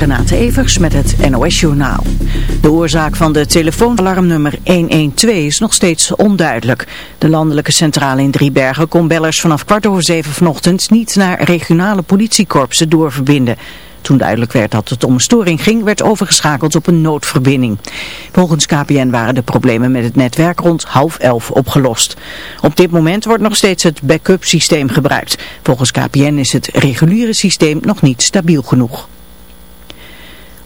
Renate Evers met het NOS Journaal. De oorzaak van de telefoonalarmnummer 112 is nog steeds onduidelijk. De landelijke centrale in Driebergen kon bellers vanaf kwart over zeven vanochtend niet naar regionale politiekorpsen doorverbinden. Toen duidelijk werd dat het om een storing ging, werd overgeschakeld op een noodverbinding. Volgens KPN waren de problemen met het netwerk rond half elf opgelost. Op dit moment wordt nog steeds het backup systeem gebruikt. Volgens KPN is het reguliere systeem nog niet stabiel genoeg.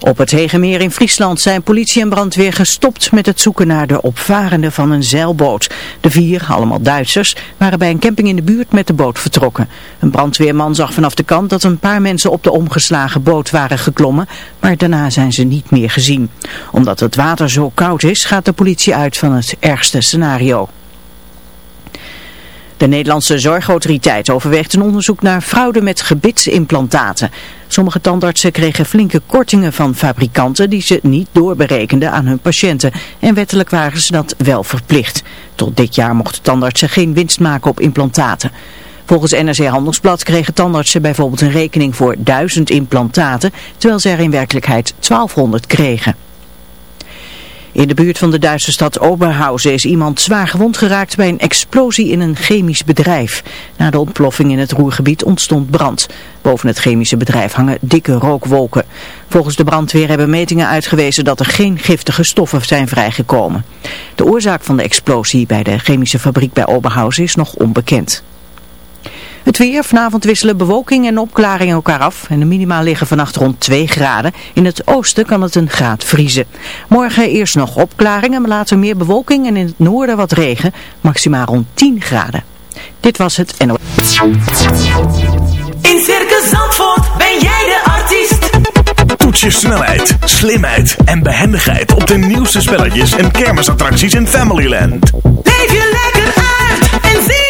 Op het Hegemeer in Friesland zijn politie en brandweer gestopt met het zoeken naar de opvarenden van een zeilboot. De vier, allemaal Duitsers, waren bij een camping in de buurt met de boot vertrokken. Een brandweerman zag vanaf de kant dat een paar mensen op de omgeslagen boot waren geklommen, maar daarna zijn ze niet meer gezien. Omdat het water zo koud is, gaat de politie uit van het ergste scenario. De Nederlandse Zorgautoriteit overweegt een onderzoek naar fraude met gebitsimplantaten. Sommige tandartsen kregen flinke kortingen van fabrikanten die ze niet doorberekenden aan hun patiënten. En wettelijk waren ze dat wel verplicht. Tot dit jaar mochten tandartsen geen winst maken op implantaten. Volgens NRC Handelsblad kregen tandartsen bijvoorbeeld een rekening voor 1000 implantaten, terwijl ze er in werkelijkheid 1200 kregen. In de buurt van de Duitse stad Oberhausen is iemand zwaar gewond geraakt bij een explosie in een chemisch bedrijf. Na de ontploffing in het roergebied ontstond brand. Boven het chemische bedrijf hangen dikke rookwolken. Volgens de brandweer hebben metingen uitgewezen dat er geen giftige stoffen zijn vrijgekomen. De oorzaak van de explosie bij de chemische fabriek bij Oberhausen is nog onbekend. Het weer, vanavond wisselen bewolking en opklaringen elkaar af. En de minima liggen vannacht rond 2 graden. In het oosten kan het een graad vriezen. Morgen eerst nog opklaringen, maar later meer bewolking en in het noorden wat regen. Maximaal rond 10 graden. Dit was het NO. In Circus Zandvoort ben jij de artiest. Toets je snelheid, slimheid en behendigheid op de nieuwste spelletjes en kermisattracties in Familyland. Leef je lekker uit en zie.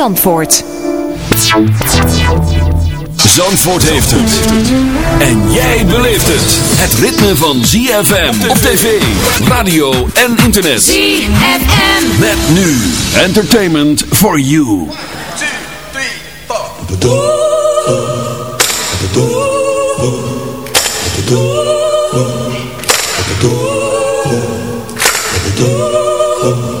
Zandvoort. Zandvoort heeft het. En jij beleeft het. Het ritme van ZFM op tv, radio en internet. ZFM. Met nu. Entertainment for you. 1, 2, 3, 4.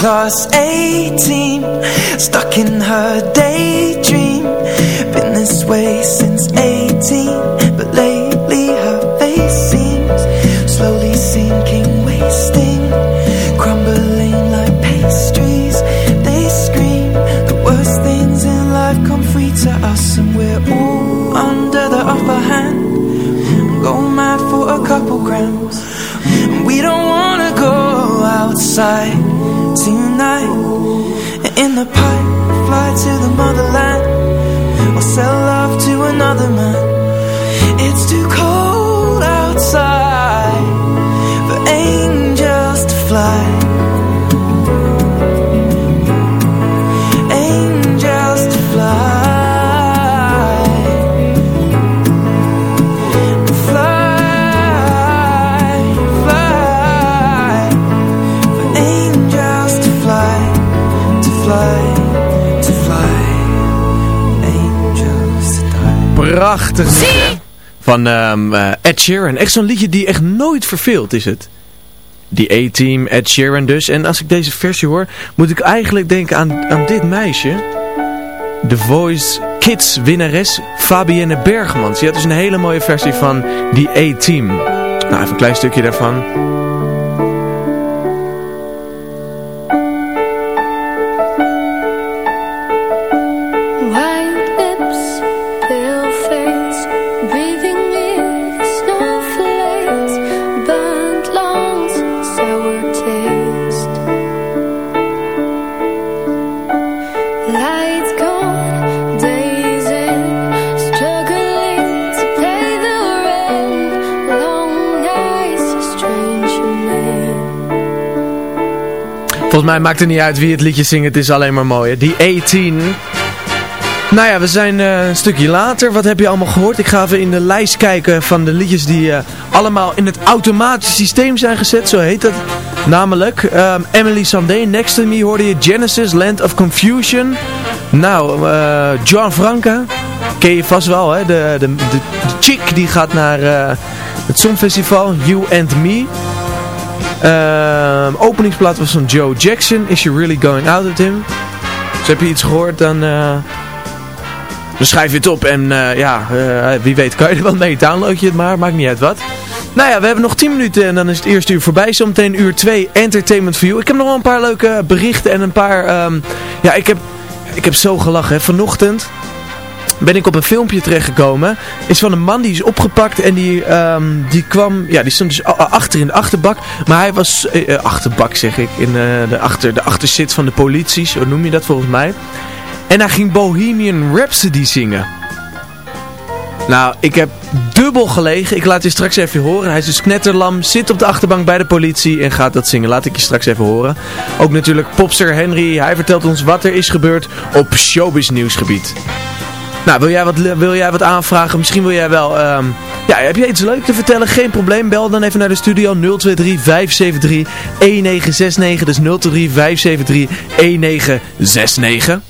plus 18 Stuck in her daydream. Been this way since 18 But lately the pipe, fly to the motherland, or sell love to another man. It's too prachtig. Van ehm, eh, Ed Sheeran. Echt zo'n liedje die echt nooit verveelt, is het. Die A-Team, Ed Sheeran dus. En als ik deze versie hoor, moet ik eigenlijk denken aan, aan dit meisje. The Voice Kids winnares Fabienne Bergmans. Die had dus een hele mooie versie van die A-Team. Nou, even een klein stukje daarvan. Volgens mij maakt het niet uit wie het liedje zingt, het is alleen maar mooi. Die 18. Nou ja, we zijn eh, een stukje later. Wat heb je allemaal gehoord? Ik ga even in de lijst kijken van de liedjes die eh, allemaal in het automatische systeem zijn gezet. Zo heet dat. Namelijk ehm, Emily Sandé, Next to Me hoorde je Genesis, Land of Confusion. Nou, eh, John Franca. Ken je vast wel, hè? De, de, de, chick die gaat naar eh, het Songfestival, You and Me. Ehm, openingsplaat was van Joe Jackson, Is She Really Going Out With Him? Dus heb je iets gehoord, dan... eh, dan schrijf je het op en ja, wie weet kan je er wel mee. Download je het maar, maakt niet uit wat. Nou ja, we hebben nog 10 minuten en dan is het eerste uur voorbij. Zometeen uur 2, Entertainment You. Ik heb nog wel een paar leuke berichten en een paar... ehm, ja, ik heb, ik heb zo gelachen. Hè. Vanochtend ben ik op een filmpje terechtgekomen. Is van een man die is opgepakt en die, ehm, die kwam... Ja, die stond dus achter in de achterbak. Maar hij was... eh, eh, achterbak zeg ik. In eh, de, achter, de achterzit van de politie. Zo noem je dat volgens mij. En hij ging Bohemian Rhapsody zingen. Nou, ik heb dubbel gelegen. Ik laat je straks even horen. Hij is dus knetterlam, zit op de achterbank bij de politie en gaat dat zingen. Laat ik je straks even horen. Ook natuurlijk popster Henry. Hij vertelt ons wat er is gebeurd op showbiz nieuwsgebied. Nou, wil jij wat, wil jij wat aanvragen? Misschien wil jij wel... ehm, ja, heb jij iets leuks te vertellen? Geen probleem. Bel dan even naar de studio 023 573 1969. Dus 023 573 1969.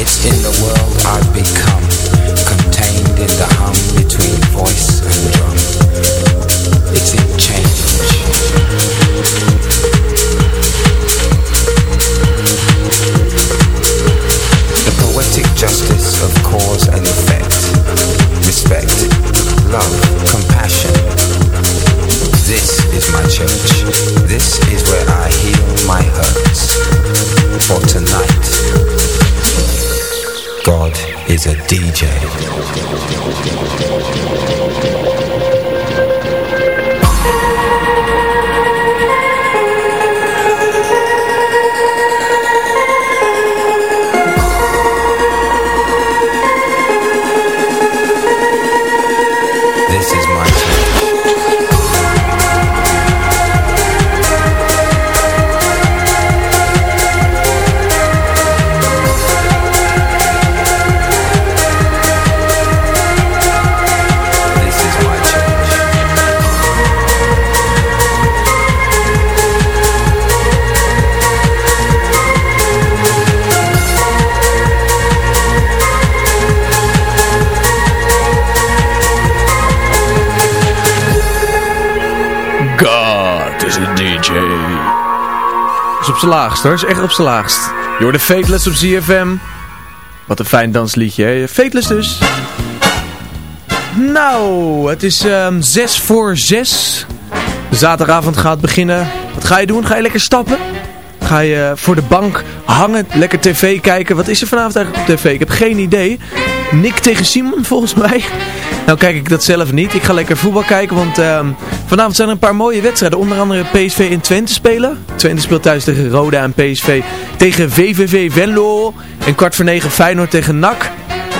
It's in the world zijn laagst hoor, is echt op zijn laagst. Je de Fateless op ZFM. Wat een fijn dansliedje hè, Fateless dus. Nou, het is ehm 6 voor 6. De zaterdagavond gaat beginnen. Wat ga je doen? Ga je lekker stappen? Ga je eh, voor de bank hangen, lekker tv kijken? Wat is er vanavond eigenlijk op tv? Ik heb geen idee. Nick tegen Simon volgens mij. Nou kijk ik dat zelf niet. Ik ga lekker voetbal kijken, want ehm, vanavond zijn er een paar mooie wedstrijden. Onder andere PSV in Twente spelen. Twente speelt thuis tegen Roda en PSV tegen VVV Venlo. En kwart voor negen Feyenoord tegen NAC.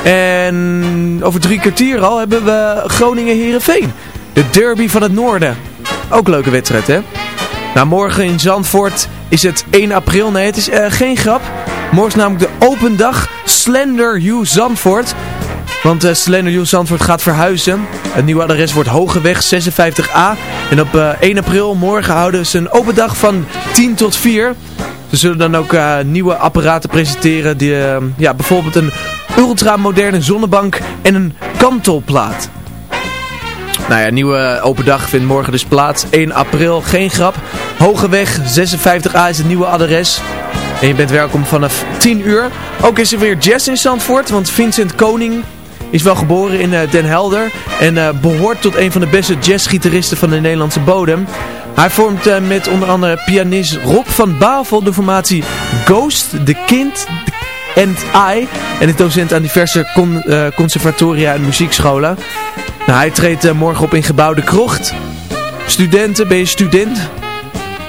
En over drie kwartier al hebben we Groningen-Herenveen. De derby van het noorden. Ook een leuke wedstrijd, hè? Nou, morgen in Zandvoort is het 1 april. Nee, het is eh, geen grap. Morgen is namelijk de open dag Slender U Zandvoort. Want eh, Slender U Zandvoort gaat verhuizen. Het nieuwe adres wordt Hogeweg 56A. En op eh, 1 april, morgen, houden ze een open dag van 10 tot 4. Ze zullen dan ook eh, nieuwe apparaten presenteren. Die, eh, ja, bijvoorbeeld een ultramoderne zonnebank en een kantelplaat. Nou ja, nieuwe open dag vindt morgen dus plaats. 1 april, geen grap. Hogeweg 56A is het nieuwe adres. En je bent welkom vanaf 10 uur. Ook is er weer jazz in Zandvoort, want Vincent Koning is wel geboren in eh, Den Helder. En eh, behoort tot een van de beste jazzgitaristen van de Nederlandse bodem. Hij vormt eh, met onder andere pianist Rob van Bavel de formatie Ghost, The Kind and I. En is docent aan diverse con- conservatoria en muziekscholen. Nou, hij treedt morgen op in gebouw De Krocht. Studenten, ben je student?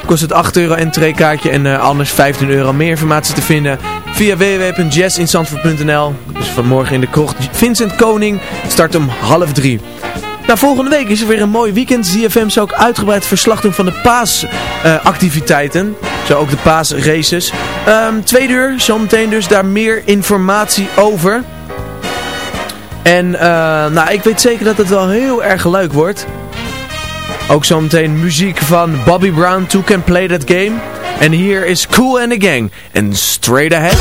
Kost het 8 euro entreekaartje en eh, anders 15 euro. Meer informatie te vinden via www.jazzinzandvoort.nl Dus vanmorgen in De Krocht. Vincent Koning start om half drie. Nou, volgende week is er weer een mooi weekend. ZFM zou ook uitgebreid verslag doen van de paasactiviteiten. zo ook de paasraces. Ehm tweede uur, zometeen dus daar meer informatie over. En eh, nou, ik weet zeker dat het wel heel erg leuk wordt. Ook zometeen muziek van Bobby Brown, Two Can Play That Game. En hier is Cool and the Gang. En Straight Ahead.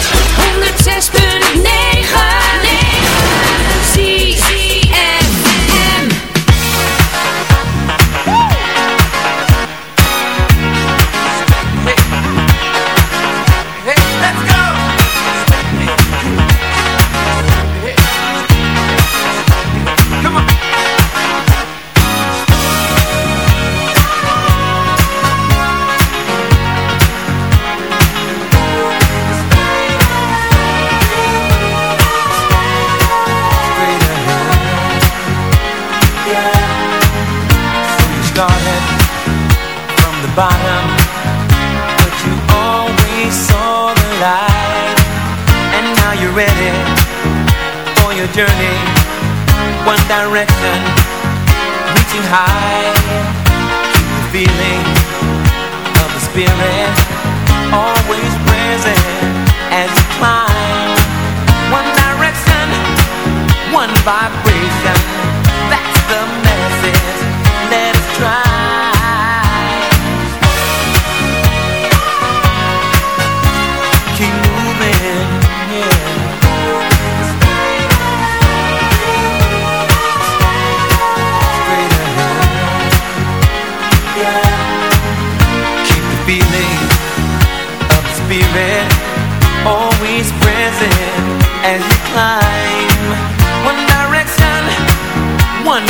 Direction, reaching high. Keep the feeling of the spirit always present as you climb. One direction, one vibration.